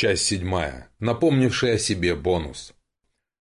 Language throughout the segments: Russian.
Часть седьмая. Напомнивший о себе бонус.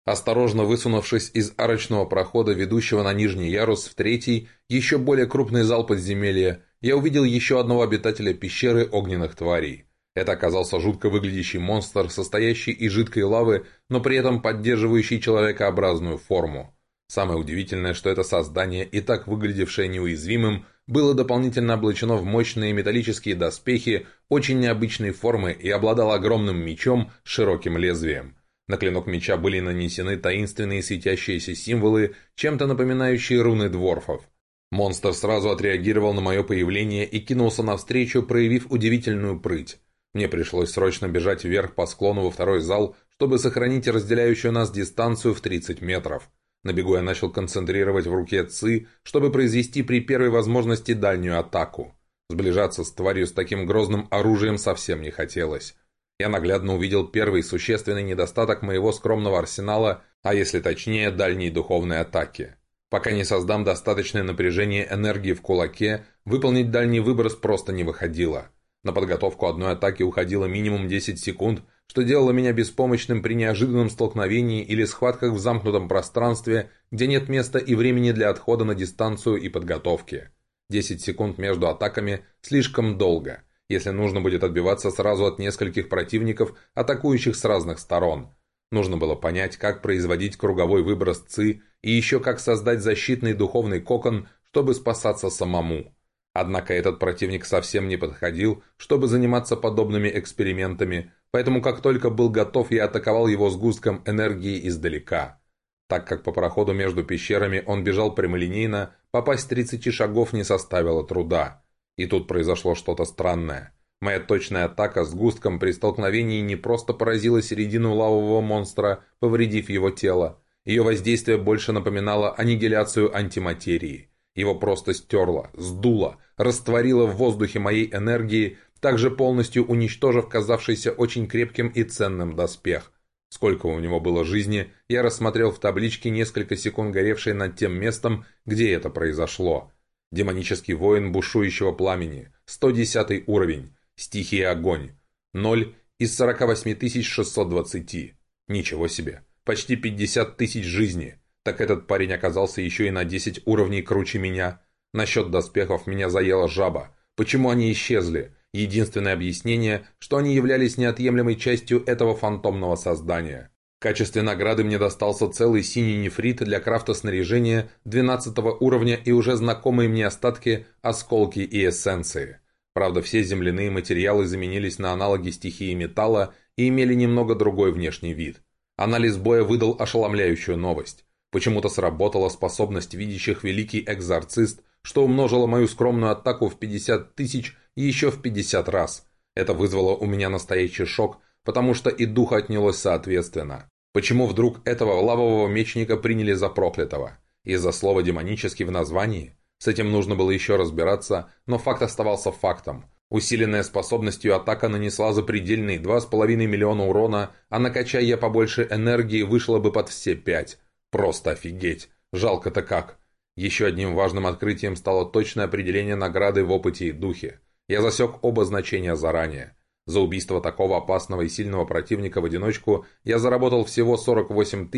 Осторожно высунувшись из арочного прохода, ведущего на нижний ярус в третий, еще более крупный зал подземелья, я увидел еще одного обитателя пещеры огненных тварей. Это оказался жутко выглядящий монстр, состоящий из жидкой лавы, но при этом поддерживающий человекообразную форму. Самое удивительное, что это создание, и так выглядевшее неуязвимым, было дополнительно облачено в мощные металлические доспехи очень необычной формы и обладало огромным мечом с широким лезвием. На клинок меча были нанесены таинственные светящиеся символы, чем-то напоминающие руны дворфов. Монстр сразу отреагировал на мое появление и кинулся навстречу, проявив удивительную прыть. Мне пришлось срочно бежать вверх по склону во второй зал, чтобы сохранить разделяющую нас дистанцию в 30 метров. На бегу я начал концентрировать в руке ЦИ, чтобы произвести при первой возможности дальнюю атаку. Сближаться с тварью с таким грозным оружием совсем не хотелось. Я наглядно увидел первый существенный недостаток моего скромного арсенала, а если точнее, дальней духовной атаки. Пока не создам достаточное напряжение энергии в кулаке, выполнить дальний выброс просто не выходило. На подготовку одной атаки уходило минимум 10 секунд – что делало меня беспомощным при неожиданном столкновении или схватках в замкнутом пространстве, где нет места и времени для отхода на дистанцию и подготовки. 10 секунд между атаками слишком долго, если нужно будет отбиваться сразу от нескольких противников, атакующих с разных сторон. Нужно было понять, как производить круговой выброс ЦИ и еще как создать защитный духовный кокон, чтобы спасаться самому. Однако этот противник совсем не подходил, чтобы заниматься подобными экспериментами, поэтому как только был готов, я атаковал его сгустком энергии издалека. Так как по проходу между пещерами он бежал прямолинейно, попасть с 30 шагов не составило труда. И тут произошло что-то странное. Моя точная атака с густком при столкновении не просто поразила середину лавового монстра, повредив его тело. Ее воздействие больше напоминало аннигиляцию антиматерии. Его просто стерло, сдуло, растворило в воздухе моей энергии, также полностью уничтожив казавшийся очень крепким и ценным доспех. Сколько у него было жизни, я рассмотрел в табличке несколько секунд горевшей над тем местом, где это произошло. Демонический воин бушующего пламени, 110 уровень, стихия огонь, 0 из 48 620. Ничего себе, почти 50 тысяч жизней. Так этот парень оказался еще и на 10 уровней круче меня. Насчет доспехов меня заела жаба. Почему они исчезли? Единственное объяснение, что они являлись неотъемлемой частью этого фантомного создания. В качестве награды мне достался целый синий нефрит для крафта снаряжения 12 уровня и уже знакомые мне остатки, осколки и эссенции. Правда, все земляные материалы заменились на аналоги стихии металла и имели немного другой внешний вид. Анализ боя выдал ошеломляющую новость. Почему-то сработала способность видящих великий экзорцист, что умножило мою скромную атаку в 50 тысяч и еще в 50 раз. Это вызвало у меня настоящий шок, потому что и дух отнялось соответственно. Почему вдруг этого лавового мечника приняли за проклятого? Из-за слова «демонический» в названии? С этим нужно было еще разбираться, но факт оставался фактом. Усиленная способностью атака нанесла запредельные 2,5 миллиона урона, а накачая я побольше энергии, вышло бы под все пять. Просто офигеть. Жалко-то как. Еще одним важным открытием стало точное определение награды в опыте и духе. Я засек оба значения заранее. За убийство такого опасного и сильного противника в одиночку я заработал всего 48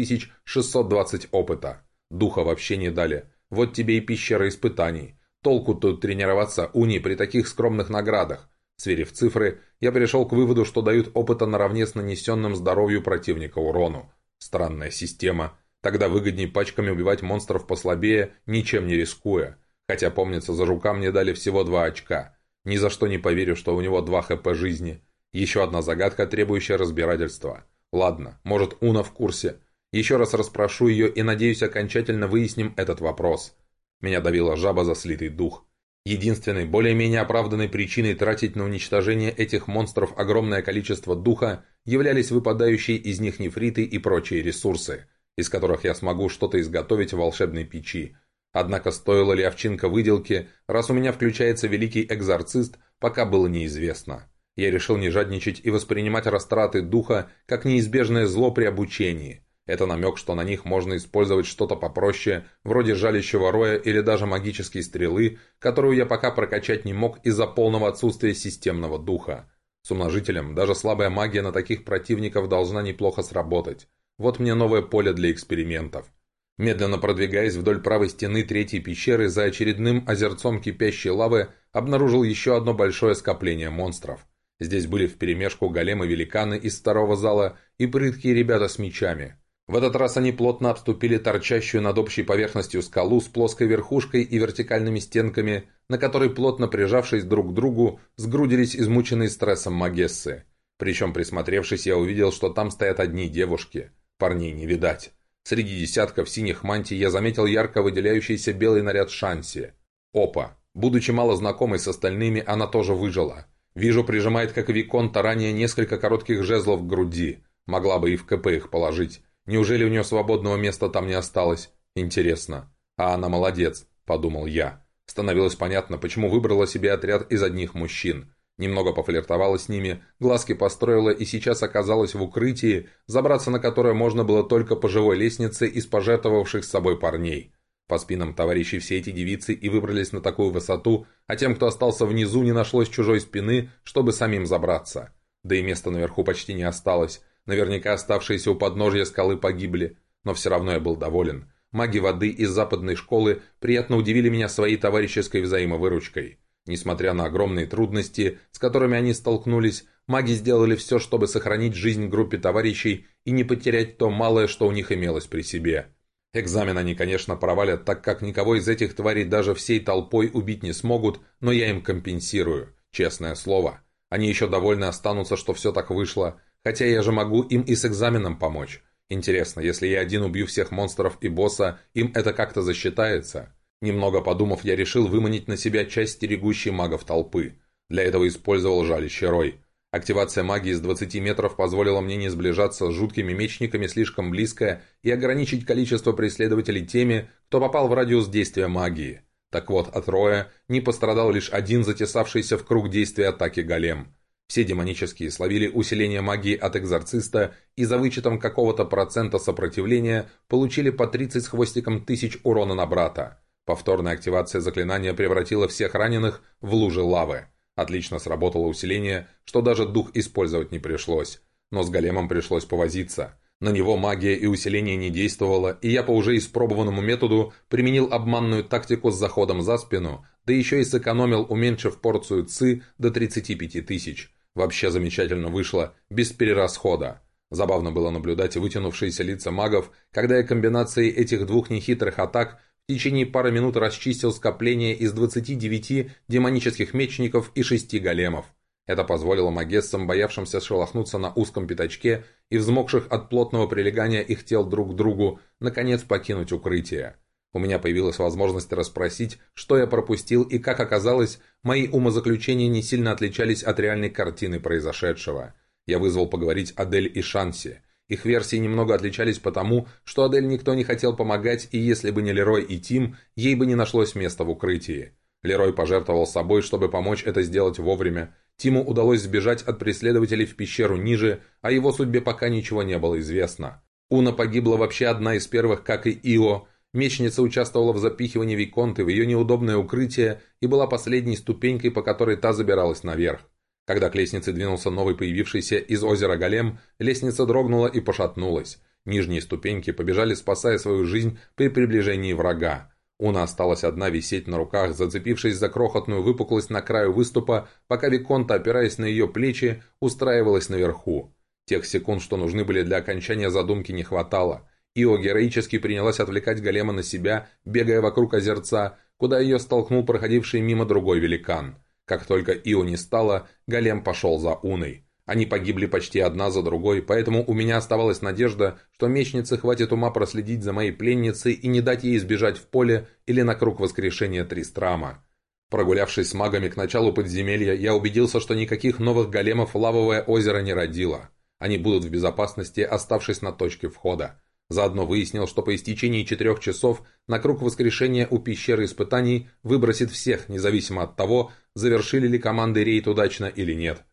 620 опыта. Духа вообще не дали. Вот тебе и пещера испытаний. Толку тут тренироваться уни при таких скромных наградах. Сверив цифры, я пришел к выводу, что дают опыта наравне с нанесенным здоровью противника урону. Странная система. Тогда выгодней пачками убивать монстров послабее, ничем не рискуя. Хотя, помнится, за жука мне дали всего два очка. Ни за что не поверю, что у него два хп жизни. Еще одна загадка, требующая разбирательства. Ладно, может, Уна в курсе. Еще раз расспрошу ее и, надеюсь, окончательно выясним этот вопрос. Меня давила жаба за слитый дух. Единственной, более-менее оправданной причиной тратить на уничтожение этих монстров огромное количество духа являлись выпадающие из них нефриты и прочие ресурсы – из которых я смогу что-то изготовить в волшебной печи. Однако стоила ли овчинка выделки, раз у меня включается великий экзорцист, пока было неизвестно. Я решил не жадничать и воспринимать растраты духа как неизбежное зло при обучении. Это намек, что на них можно использовать что-то попроще, вроде жалящего роя или даже магические стрелы, которую я пока прокачать не мог из-за полного отсутствия системного духа. С умножителем даже слабая магия на таких противников должна неплохо сработать. Вот мне новое поле для экспериментов. Медленно продвигаясь вдоль правой стены третьей пещеры за очередным озерцом кипящей лавы, обнаружил еще одно большое скопление монстров. Здесь были вперемешку големы-великаны из второго зала и прыткие ребята с мечами. В этот раз они плотно обступили торчащую над общей поверхностью скалу с плоской верхушкой и вертикальными стенками, на которой, плотно прижавшись друг к другу, сгрудились измученные стрессом магессы. Причем, присмотревшись, я увидел, что там стоят одни девушки. Парней не видать. Среди десятков синих мантий я заметил ярко выделяющийся белый наряд Шанси. Опа! Будучи мало знакомой с остальными, она тоже выжила. Вижу, прижимает, как и Виконта, ранее несколько коротких жезлов к груди. Могла бы и в КП их положить. Неужели у нее свободного места там не осталось? Интересно. А она молодец, подумал я. Становилось понятно, почему выбрала себе отряд из одних мужчин. Немного пофлиртовала с ними, глазки построила и сейчас оказалась в укрытии, забраться на которое можно было только по живой лестнице из пожертвовавших с собой парней. По спинам товарищей все эти девицы и выбрались на такую высоту, а тем, кто остался внизу, не нашлось чужой спины, чтобы самим забраться. Да и места наверху почти не осталось. Наверняка оставшиеся у подножья скалы погибли. Но все равно я был доволен. Маги воды из западной школы приятно удивили меня своей товарищеской взаимовыручкой. Несмотря на огромные трудности, с которыми они столкнулись, маги сделали все, чтобы сохранить жизнь группе товарищей и не потерять то малое, что у них имелось при себе. Экзамен они, конечно, провалят, так как никого из этих тварей даже всей толпой убить не смогут, но я им компенсирую, честное слово. Они еще довольны останутся, что все так вышло, хотя я же могу им и с экзаменом помочь. Интересно, если я один убью всех монстров и босса, им это как-то засчитается? Немного подумав, я решил выманить на себя часть стерегущей магов толпы. Для этого использовал жалящий рой. Активация магии с 20 метров позволила мне не сближаться с жуткими мечниками слишком близко и ограничить количество преследователей теми, кто попал в радиус действия магии. Так вот, от роя не пострадал лишь один затесавшийся в круг действия атаки голем. Все демонические словили усиление магии от экзорциста и за вычетом какого-то процента сопротивления получили по 30 с хвостиком тысяч урона на брата. Повторная активация заклинания превратила всех раненых в лужи лавы. Отлично сработало усиление, что даже дух использовать не пришлось. Но с големом пришлось повозиться. На него магия и усиление не действовало, и я по уже испробованному методу применил обманную тактику с заходом за спину, да еще и сэкономил, уменьшив порцию ЦИ до 35 тысяч. Вообще замечательно вышло, без перерасхода. Забавно было наблюдать вытянувшиеся лица магов, когда я комбинацией этих двух нехитрых атак в течение пары минут расчистил скопление из 29 демонических мечников и 6 големов. Это позволило магессам, боявшимся шелохнуться на узком пятачке и взмокших от плотного прилегания их тел друг к другу, наконец покинуть укрытие. У меня появилась возможность расспросить, что я пропустил, и, как оказалось, мои умозаключения не сильно отличались от реальной картины произошедшего. Я вызвал поговорить Адель и Шанси. Их версии немного отличались потому, что Адель никто не хотел помогать, и если бы не Лерой и Тим, ей бы не нашлось места в укрытии. Лерой пожертвовал собой, чтобы помочь это сделать вовремя. Тиму удалось сбежать от преследователей в пещеру ниже, а его судьбе пока ничего не было известно. Уна погибла вообще одна из первых, как и Ио. Мечница участвовала в запихивании Виконты в ее неудобное укрытие и была последней ступенькой, по которой та забиралась наверх. Когда к лестнице двинулся новый появившийся из озера голем, лестница дрогнула и пошатнулась. Нижние ступеньки побежали, спасая свою жизнь при приближении врага. Уна осталась одна висеть на руках, зацепившись за крохотную выпуклость на краю выступа, пока Виконта, опираясь на ее плечи, устраивалась наверху. Тех секунд, что нужны были для окончания задумки, не хватало. Ио героически принялась отвлекать голема на себя, бегая вокруг озерца, куда ее столкнул проходивший мимо другой великан. Как только Ио не стало, Голем пошел за Уной. Они погибли почти одна за другой, поэтому у меня оставалась надежда, что мечнице хватит ума проследить за моей пленницей и не дать ей избежать в поле или на круг воскрешения Тристрама. Прогулявшись с магами к началу подземелья, я убедился, что никаких новых големов лавовое озеро не родило. Они будут в безопасности, оставшись на точке входа. Заодно выяснил, что по истечении четырех часов на круг воскрешения у пещеры испытаний выбросит всех, независимо от того, завершили ли команды рейд удачно или нет.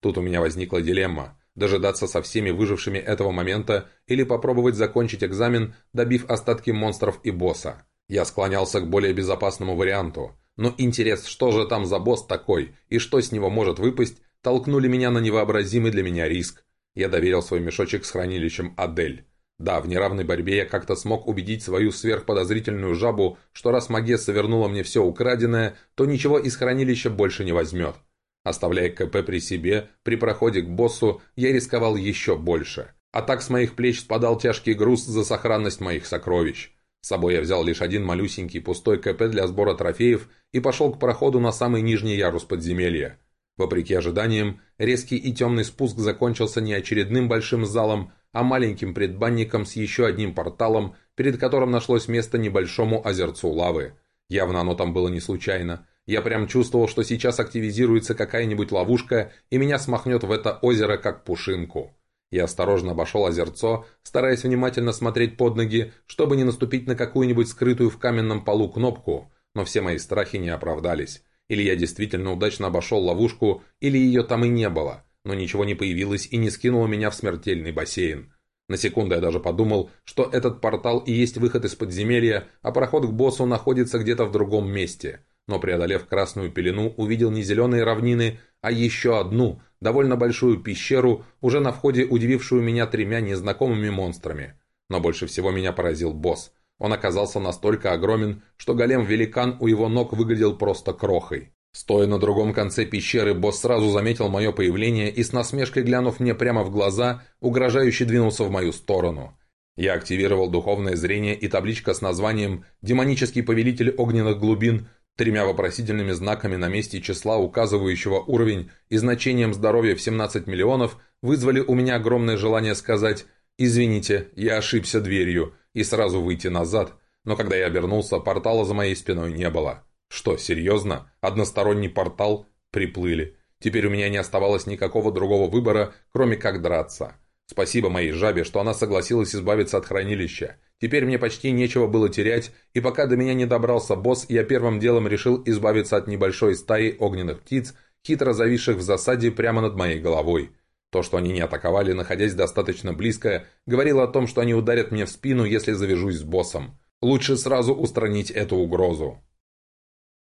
Тут у меня возникла дилемма – дожидаться со всеми выжившими этого момента или попробовать закончить экзамен, добив остатки монстров и босса. Я склонялся к более безопасному варианту. Но интерес, что же там за босс такой, и что с него может выпасть, толкнули меня на невообразимый для меня риск. Я доверил свой мешочек с хранилищем Адель. Да, в неравной борьбе я как-то смог убедить свою сверхподозрительную жабу, что раз Магесса вернула мне все украденное, то ничего из хранилища больше не возьмет. Оставляя КП при себе, при проходе к боссу, я рисковал еще больше. А так с моих плеч спадал тяжкий груз за сохранность моих сокровищ. С собой я взял лишь один малюсенький пустой КП для сбора трофеев и пошел к проходу на самый нижний ярус подземелья. Вопреки ожиданиям, резкий и темный спуск закончился не очередным большим залом, а маленьким предбанником с еще одним порталом, перед которым нашлось место небольшому озерцу лавы. Явно оно там было не случайно. Я прям чувствовал, что сейчас активизируется какая-нибудь ловушка, и меня смахнет в это озеро как пушинку. Я осторожно обошел озерцо, стараясь внимательно смотреть под ноги, чтобы не наступить на какую-нибудь скрытую в каменном полу кнопку, но все мои страхи не оправдались. Или я действительно удачно обошел ловушку, или ее там и не было но ничего не появилось и не скинуло меня в смертельный бассейн. На секунду я даже подумал, что этот портал и есть выход из подземелья, а проход к боссу находится где-то в другом месте. Но преодолев красную пелену, увидел не зеленые равнины, а еще одну, довольно большую пещеру, уже на входе удивившую меня тремя незнакомыми монстрами. Но больше всего меня поразил босс. Он оказался настолько огромен, что голем-великан у его ног выглядел просто крохой. Стоя на другом конце пещеры, босс сразу заметил мое появление и с насмешкой глянув мне прямо в глаза, угрожающе двинулся в мою сторону. Я активировал духовное зрение и табличка с названием «Демонический повелитель огненных глубин» тремя вопросительными знаками на месте числа, указывающего уровень и значением здоровья в 17 миллионов, вызвали у меня огромное желание сказать «Извините, я ошибся дверью» и сразу выйти назад, но когда я обернулся, портала за моей спиной не было. Что, серьезно? Односторонний портал? Приплыли. Теперь у меня не оставалось никакого другого выбора, кроме как драться. Спасибо моей жабе, что она согласилась избавиться от хранилища. Теперь мне почти нечего было терять, и пока до меня не добрался босс, я первым делом решил избавиться от небольшой стаи огненных птиц, хитро зависших в засаде прямо над моей головой. То, что они не атаковали, находясь достаточно близко, говорило о том, что они ударят мне в спину, если завяжусь с боссом. Лучше сразу устранить эту угрозу.